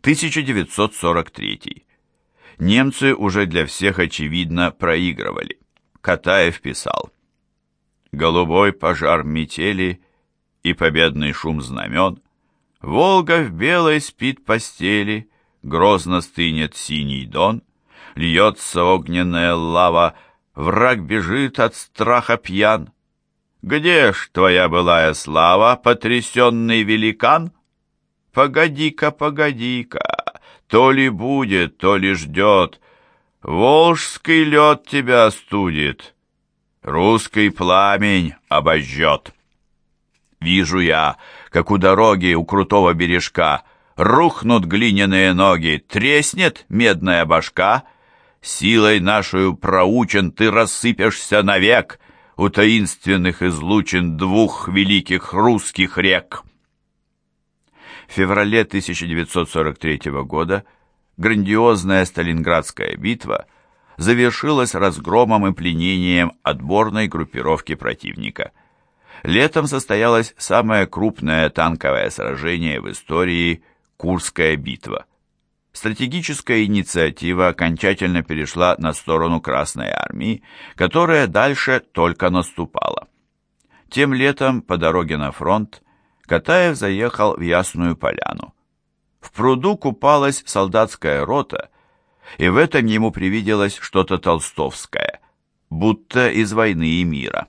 1943. Немцы уже для всех очевидно проигрывали. Катаев писал «Голубой пожар метели и победный шум знамен, Волга в белой спит постели, грозно стынет синий дон, льется огненная лава, враг бежит от страха пьян. Где ж твоя былая слава, потрясенный великан? Погоди-ка, погоди-ка, то ли будет, то ли ждет, Волжский лед тебя остудит, русский пламень обожжет. Вижу я, как у дороги, у крутого бережка, Рухнут глиняные ноги, треснет медная башка. Силой нашу проучен ты рассыпешься навек У таинственных излучин двух великих русских рек. Феврале 1943 года грандиозная Сталинградская битва завершилась разгромом и пленением отборной группировки противника. Летом состоялось самое крупное танковое сражение в истории Курская битва. Стратегическая инициатива окончательно перешла на сторону Красной армии, которая дальше только наступала. Тем летом по дороге на фронт Катаев заехал в Ясную Поляну. В пруду купалась солдатская рота, и в этом ему привиделось что-то толстовское, будто из войны и мира.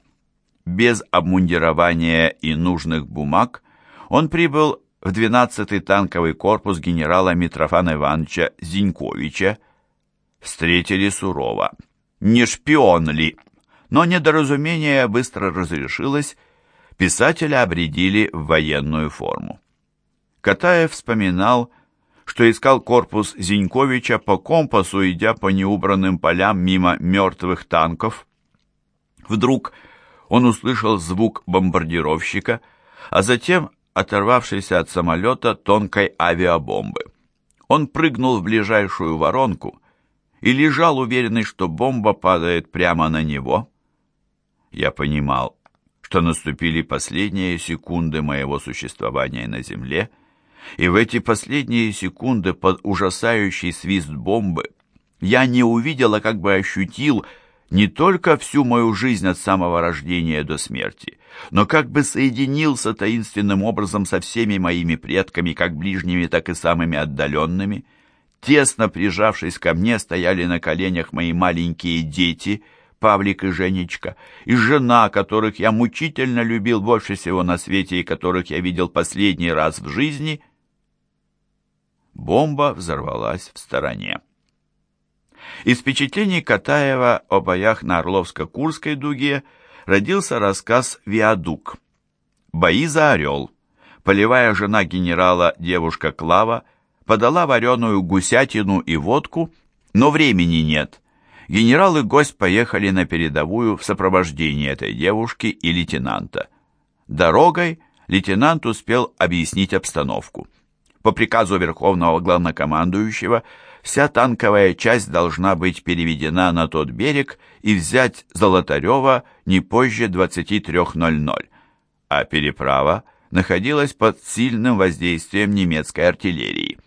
Без обмундирования и нужных бумаг он прибыл в 12-й танковый корпус генерала Митрофана Ивановича Зиньковича. Встретили сурово. Не шпион ли? Но недоразумение быстро разрешилось, писателя обредили в военную форму. Катаев вспоминал, что искал корпус Зиньковича по компасу, идя по неубранным полям мимо мертвых танков. Вдруг он услышал звук бомбардировщика, а затем оторвавшейся от самолета тонкой авиабомбы. Он прыгнул в ближайшую воронку и лежал уверенный, что бомба падает прямо на него. Я понимал, что наступили последние секунды моего существования на Земле, и в эти последние секунды под ужасающий свист бомбы я не увидел, а как бы ощутил не только всю мою жизнь от самого рождения до смерти, но как бы соединился таинственным образом со всеми моими предками, как ближними, так и самыми отдаленными. Тесно прижавшись ко мне, стояли на коленях мои маленькие дети, Павлик и Женечка, и жена, которых я мучительно любил больше всего на свете и которых я видел последний раз в жизни. Бомба взорвалась в стороне. Из впечатлений Катаева о боях на Орловско-Курской дуге родился рассказ «Виадук». Бои за Орел. Полевая жена генерала, девушка Клава, подала вареную гусятину и водку, но времени нет. Генерал и гость поехали на передовую в сопровождении этой девушки и лейтенанта. Дорогой лейтенант успел объяснить обстановку. По приказу Верховного Главнокомандующего – вся танковая часть должна быть переведена на тот берег и взять Золотарева не позже 23.00, а переправа находилась под сильным воздействием немецкой артиллерии.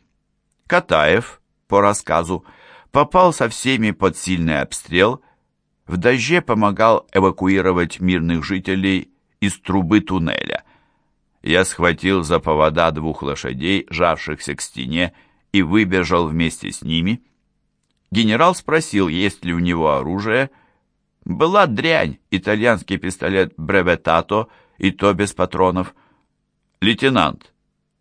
Катаев, по рассказу, попал со всеми под сильный обстрел, в дожде помогал эвакуировать мирных жителей из трубы туннеля. Я схватил за повода двух лошадей, жавшихся к стене, и выбежал вместе с ними. Генерал спросил, есть ли у него оружие. Была дрянь, итальянский пистолет Бреветато, и то без патронов. «Лейтенант,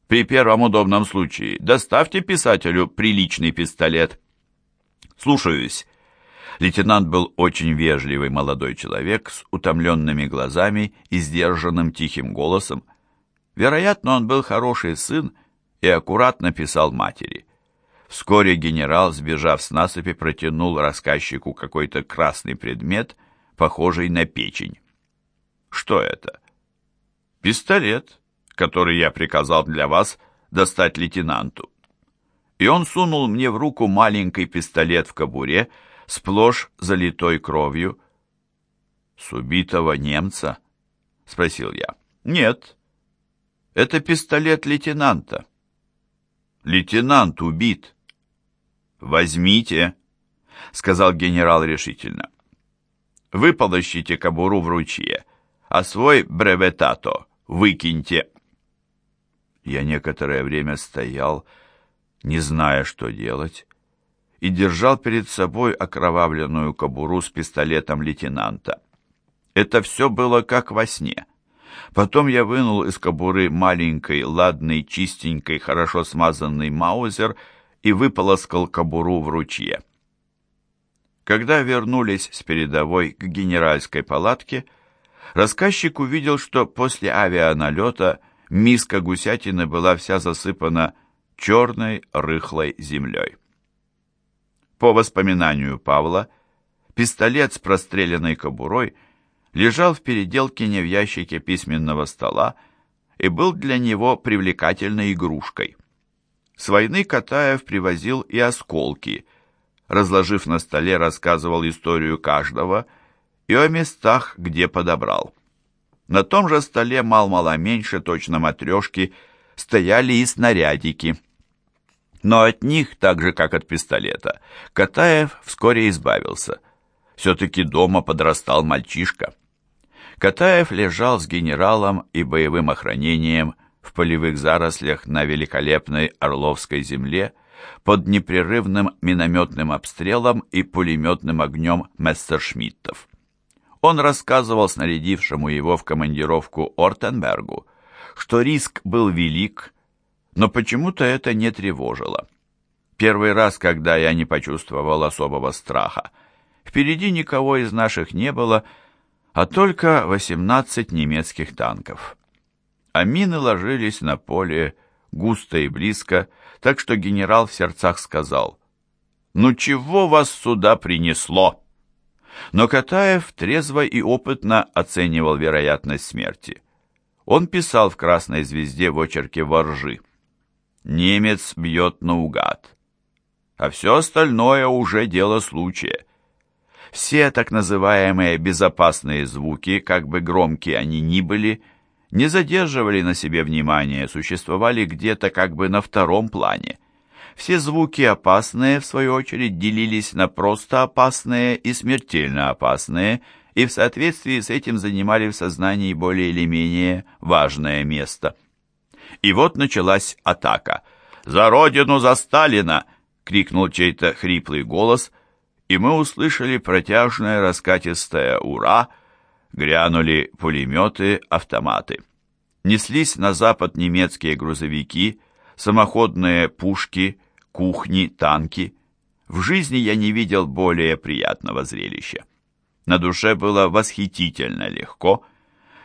при первом удобном случае доставьте писателю приличный пистолет». «Слушаюсь». Лейтенант был очень вежливый молодой человек с утомленными глазами и сдержанным тихим голосом. Вероятно, он был хороший сын и аккуратно писал матери. Вскоре генерал, сбежав с насыпи, протянул рассказчику какой-то красный предмет, похожий на печень. «Что это?» «Пистолет, который я приказал для вас достать лейтенанту». И он сунул мне в руку маленький пистолет в кобуре, сплошь залитой кровью. «С убитого немца?» — спросил я. «Нет, это пистолет лейтенанта». Лейтенант убит. Возьмите, сказал генерал решительно. Вы полощите кобуру в ручье, а свой бреветато выкиньте. Я некоторое время стоял, не зная, что делать, и держал перед собой окровавленную кобуру с пистолетом лейтенанта. Это все было как во сне. Потом я вынул из кобуры маленький, ладный, чистенький, хорошо смазанный маузер и выполоскал кобуру в ручье. Когда вернулись с передовой к генеральской палатке, рассказчик увидел, что после авианалета миска гусятины была вся засыпана черной рыхлой землей. По воспоминанию Павла, пистолет с простреленной кобурой лежал в переделкине в ящике письменного стола и был для него привлекательной игрушкой. С войны Катаев привозил и осколки, разложив на столе, рассказывал историю каждого и о местах, где подобрал. На том же столе мал-мало меньше, точно матрешки, стояли и снарядики. Но от них, так же как от пистолета, Катаев вскоре избавился. Все-таки дома подрастал мальчишка. Катаев лежал с генералом и боевым охранением в полевых зарослях на великолепной Орловской земле под непрерывным минометным обстрелом и пулеметным огнем мессершмиттов. Он рассказывал снарядившему его в командировку Ортенбергу, что риск был велик, но почему-то это не тревожило. Первый раз, когда я не почувствовал особого страха. Впереди никого из наших не было, а только 18 немецких танков. А мины ложились на поле густо и близко, так что генерал в сердцах сказал, «Ну чего вас сюда принесло?» Но Катаев трезво и опытно оценивал вероятность смерти. Он писал в «Красной звезде» в очерке «Воржи». «Немец бьет наугад, а все остальное уже дело случая». Все так называемые безопасные звуки, как бы громкие они ни были, не задерживали на себе внимания, существовали где-то как бы на втором плане. Все звуки опасные, в свою очередь, делились на просто опасные и смертельно опасные, и в соответствии с этим занимали в сознании более или менее важное место. И вот началась атака. «За родину, за Сталина!» — крикнул чей-то хриплый голос — и мы услышали протяжное раскатистое «Ура!», грянули пулеметы, автоматы. Неслись на запад немецкие грузовики, самоходные пушки, кухни, танки. В жизни я не видел более приятного зрелища. На душе было восхитительно легко.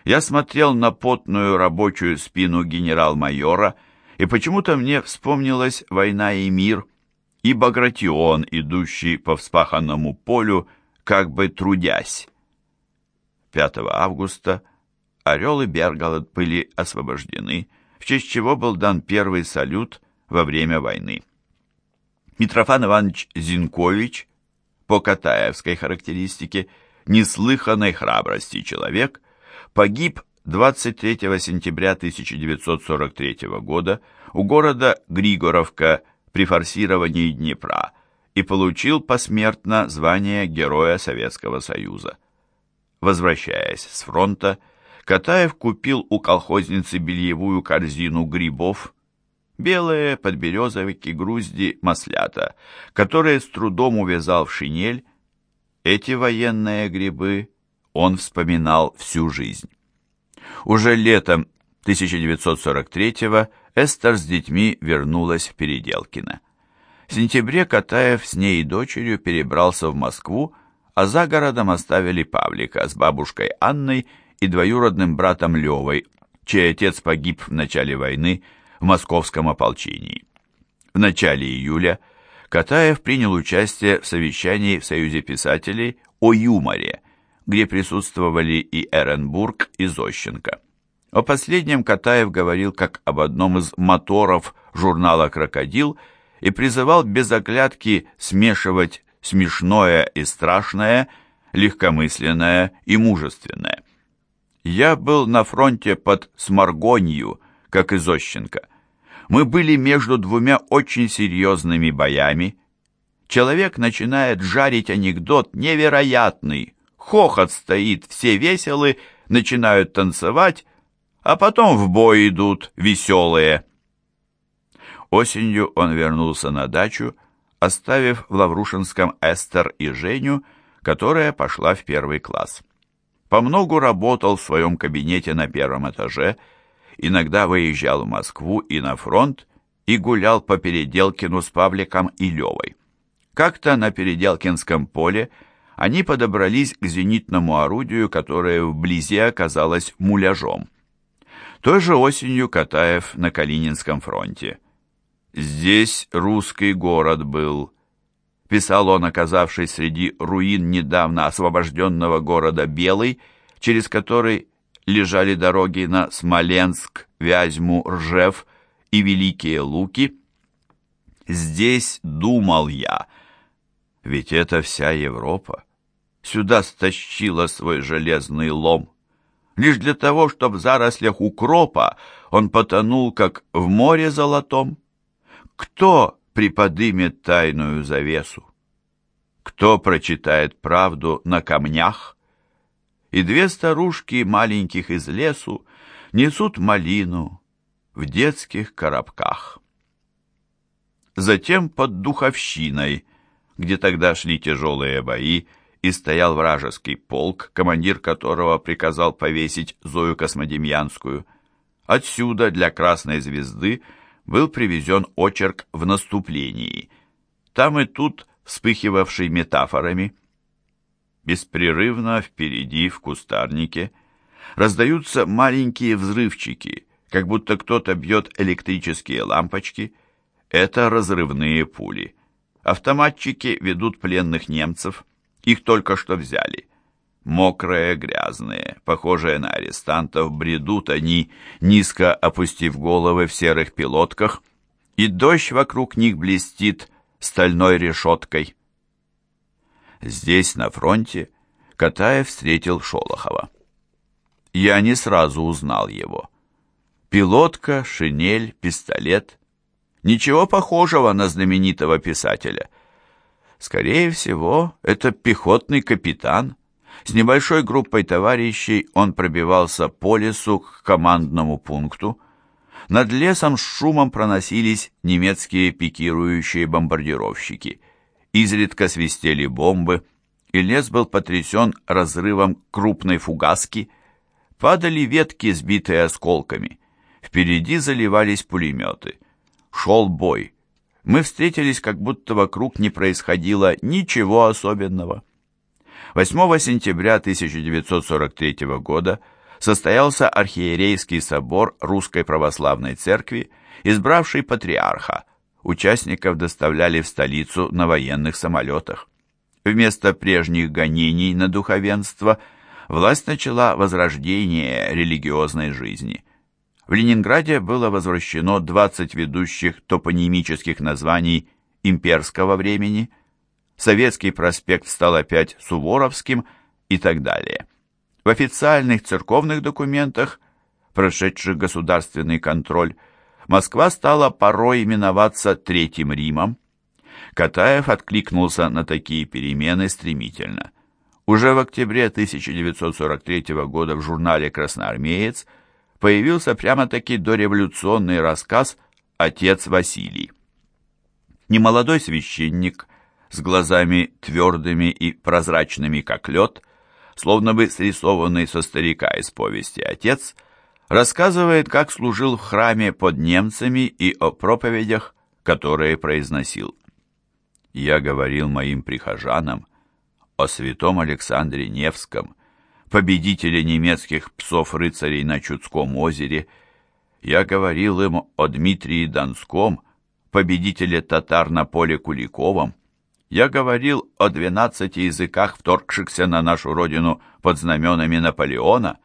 Я смотрел на потную рабочую спину генерал-майора, и почему-то мне вспомнилась «Война и мир», и Багратион, идущий по вспаханному полю, как бы трудясь. 5 августа Орел и Бергалот были освобождены, в честь чего был дан первый салют во время войны. Митрофан Иванович Зинкович, по Катаевской характеристике, неслыханной храбрости человек, погиб 23 сентября 1943 года у города Григоровка при форсировании Днепра и получил посмертно звание Героя Советского Союза. Возвращаясь с фронта, Катаев купил у колхозницы бельевую корзину грибов, белые подберезовики, грузди, маслята, которые с трудом увязал в шинель. Эти военные грибы он вспоминал всю жизнь. Уже летом 1943-го Эстер с детьми вернулась в Переделкино. В сентябре Катаев с ней и дочерью перебрался в Москву, а за городом оставили Павлика с бабушкой Анной и двоюродным братом Левой, чей отец погиб в начале войны в московском ополчении. В начале июля Катаев принял участие в совещании в Союзе писателей о юморе, где присутствовали и Эренбург, и Зощенко. О последнем Катаев говорил как об одном из моторов журнала «Крокодил» и призывал без оглядки смешивать смешное и страшное, легкомысленное и мужественное. «Я был на фронте под Сморгонью, как и Зощенко. Мы были между двумя очень серьезными боями. Человек начинает жарить анекдот невероятный. Хохот стоит, все веселы, начинают танцевать, а потом в бой идут веселые. Осенью он вернулся на дачу, оставив в Лаврушинском Эстер и Женю, которая пошла в первый класс. Помногу работал в своем кабинете на первом этаже, иногда выезжал в Москву и на фронт и гулял по Переделкину с Павликом и Левой. Как-то на Переделкинском поле они подобрались к зенитному орудию, которое вблизи оказалось муляжом. Той же осенью Катаев на Калининском фронте – «Здесь русский город был», — писал он, оказавшись среди руин недавно освобожденного города Белый, через который лежали дороги на Смоленск, Вязьму, Ржев и Великие Луки. «Здесь думал я, ведь это вся Европа. Сюда стащила свой железный лом. Лишь для того, чтобы в зарослях укропа он потонул, как в море золотом. Кто приподымет тайную завесу? Кто прочитает правду на камнях? И две старушки маленьких из лесу несут малину в детских коробках. Затем под Духовщиной, где тогда шли тяжелые бои, и стоял вражеский полк, командир которого приказал повесить Зою Космодемьянскую. Отсюда для Красной Звезды – был привезен очерк в наступлении, там и тут вспыхивавший метафорами. Беспрерывно впереди, в кустарнике, раздаются маленькие взрывчики, как будто кто-то бьет электрические лампочки. Это разрывные пули. Автоматчики ведут пленных немцев, их только что взяли. Мокрые, грязные, похожие на арестантов, бредут они, низко опустив головы в серых пилотках, и дождь вокруг них блестит стальной решеткой. Здесь, на фронте, Катаев встретил Шолохова. Я не сразу узнал его. Пилотка, шинель, пистолет. Ничего похожего на знаменитого писателя. Скорее всего, это пехотный капитан, с небольшой группой товарищей он пробивался по лесу к командному пункту. Над лесом с шумом проносились немецкие пикирующие бомбардировщики. Изредка свистели бомбы, и лес был потрясен разрывом крупной фугаски. Падали ветки, сбитые осколками. Впереди заливались пулеметы. Шел бой. Мы встретились, как будто вокруг не происходило ничего особенного. 8 сентября 1943 года состоялся архиерейский собор Русской Православной Церкви, избравший патриарха. Участников доставляли в столицу на военных самолетах. Вместо прежних гонений на духовенство власть начала возрождение религиозной жизни. В Ленинграде было возвращено 20 ведущих топонимических названий имперского времени – Советский проспект стал опять Суворовским и так далее. В официальных церковных документах, прошедших государственный контроль, Москва стала порой именоваться Третьим Римом. Катаев откликнулся на такие перемены стремительно. Уже в октябре 1943 года в журнале «Красноармеец» появился прямо-таки дореволюционный рассказ «Отец Василий». Немолодой священник – с глазами твердыми и прозрачными, как лед, словно бы срисованный со старика из повести отец, рассказывает, как служил в храме под немцами и о проповедях, которые произносил. Я говорил моим прихожанам о святом Александре Невском, победителе немецких псов-рыцарей на Чудском озере. Я говорил им о Дмитрии Донском, победителе татар на поле Куликовом, я говорил о двенадцати языках, вторгшихся на нашу родину под знаменами Наполеона,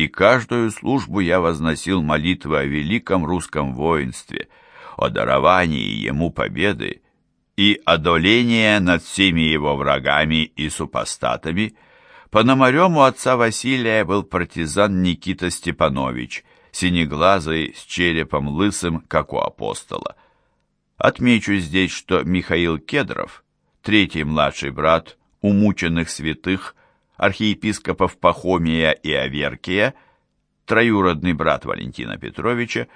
и каждую службу я возносил молитвы о великом русском воинстве, о даровании ему победы и одоления над всеми его врагами и супостатами. Пономарем у отца Василия был партизан Никита Степанович, синеглазый, с черепом лысым, как у апостола. Отмечу здесь, что Михаил Кедров, третий младший брат умученных святых, архиепископов Пахомия и Аверкия, троюродный брат Валентина Петровича,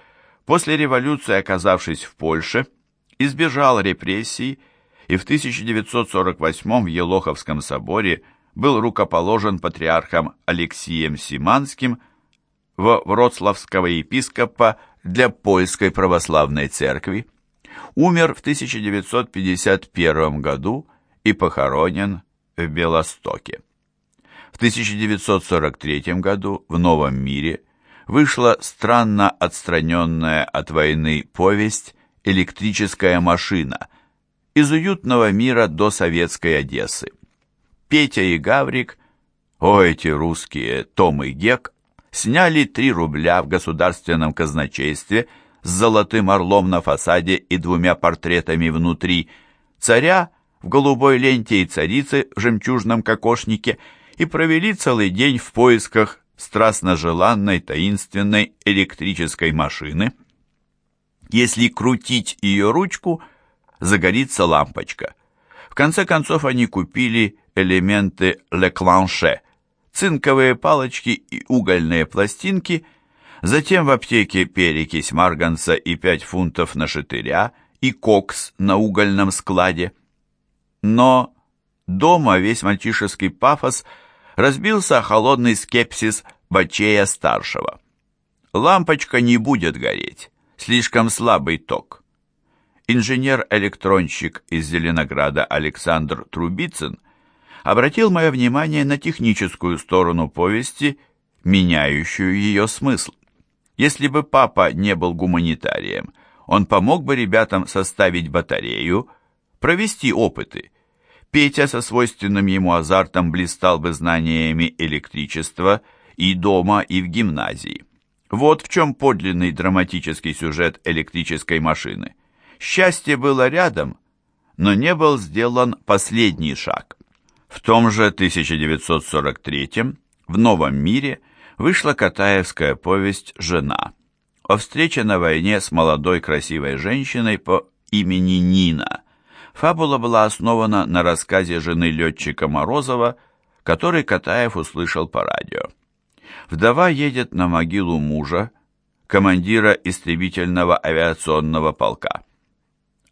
после революции, оказавшись в Польше, избежал репрессий и в 1948 в Елоховском соборе был рукоположен патриархом Алексием Симанским во Вроцлавского епископа для Польской православной церкви. Умер в 1951 году и похоронен в Белостоке. В 1943 году в Новом мире вышла странно отстраненная от войны повесть «Электрическая машина» из уютного мира до советской Одессы. Петя и Гаврик, о эти русские Том и Гек, сняли 3 рубля в государственном казначействе с золотым орлом на фасаде и двумя портретами внутри, царя в голубой ленте и царицы в жемчужном кокошнике и провели целый день в поисках страстно желанной таинственной электрической машины. Если крутить ее ручку, загорится лампочка. В конце концов они купили элементы Лекланше, цинковые палочки и угольные пластинки, затем в аптеке перекись марганца и 5 фунтов на шатыря и кокс на угольном складе. Но дома весь мальчишеский пафос разбился холодный скепсис Бачея-старшего. Лампочка не будет гореть, слишком слабый ток. Инженер-электронщик из Зеленограда Александр Трубицын обратил мое внимание на техническую сторону повести, меняющую ее смысл. Если бы папа не был гуманитарием, он помог бы ребятам составить батарею, провести опыты. Петя со свойственным ему азартом блистал бы знаниями электричества и дома, и в гимназии. Вот в чем подлинный драматический сюжет электрической машины. Счастье было рядом, но не был сделан последний шаг. В том же 1943 в «Новом мире» вышла Катаевская повесть «Жена» о встрече на войне с молодой красивой женщиной по имени Нина. Фабула была основана на рассказе жены летчика Морозова, который Катаев услышал по радио. Вдова едет на могилу мужа, командира истребительного авиационного полка.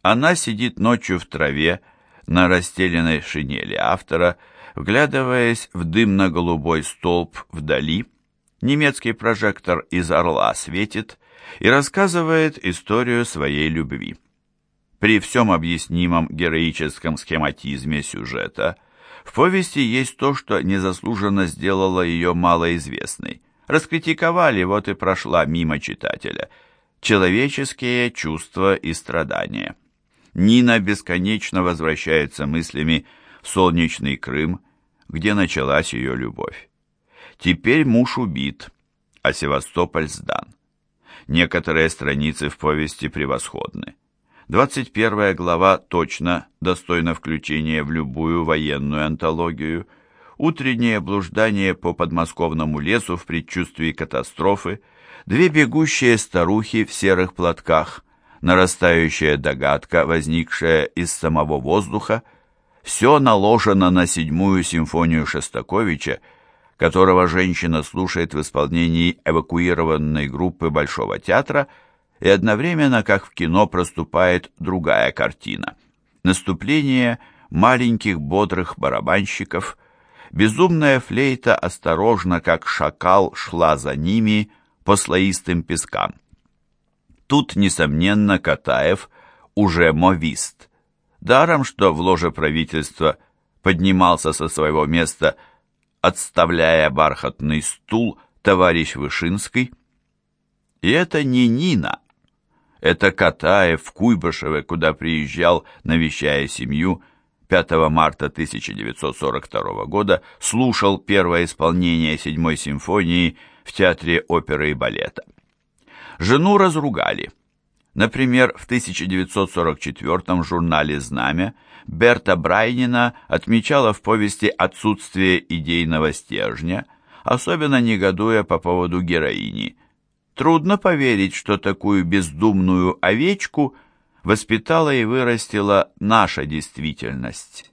Она сидит ночью в траве, на расстеленной шинели автора, вглядываясь в дымно-голубой столб вдали, немецкий прожектор из «Орла» светит и рассказывает историю своей любви. При всем объяснимом героическом схематизме сюжета в повести есть то, что незаслуженно сделало ее малоизвестной. Раскритиковали, вот и прошла мимо читателя. Человеческие чувства и страдания. Нина бесконечно возвращается мыслями в солнечный Крым, где началась ее любовь. Теперь муж убит, а Севастополь сдан. Некоторые страницы в повести превосходны. 21 глава точно достойна включения в любую военную антологию. Утреннее блуждание по подмосковному лесу в предчувствии катастрофы, две бегущие старухи в серых платках – нарастающая догадка, возникшая из самого воздуха, все наложено на седьмую симфонию Шостаковича, которого женщина слушает в исполнении эвакуированной группы Большого театра, и одновременно, как в кино, проступает другая картина. Наступление маленьких бодрых барабанщиков, безумная флейта осторожно, как шакал, шла за ними по слоистым пескам. Тут, несомненно, Катаев уже мовист. Даром, что в ложе правительства поднимался со своего места, отставляя бархатный стул, товарищ Вышинский. И это не Нина, это Катаев в Куйбышеве, куда приезжал, навещая семью, 5 марта 1942 года слушал первое исполнение седьмой симфонии в Театре оперы и балета. Жену разругали. Например, в 1944 журнале «Знамя» Берта Брайнина отмечала в повести отсутствие идейного стержня, особенно негодуя по поводу героини. Трудно поверить, что такую бездумную овечку воспитала и вырастила наша действительность.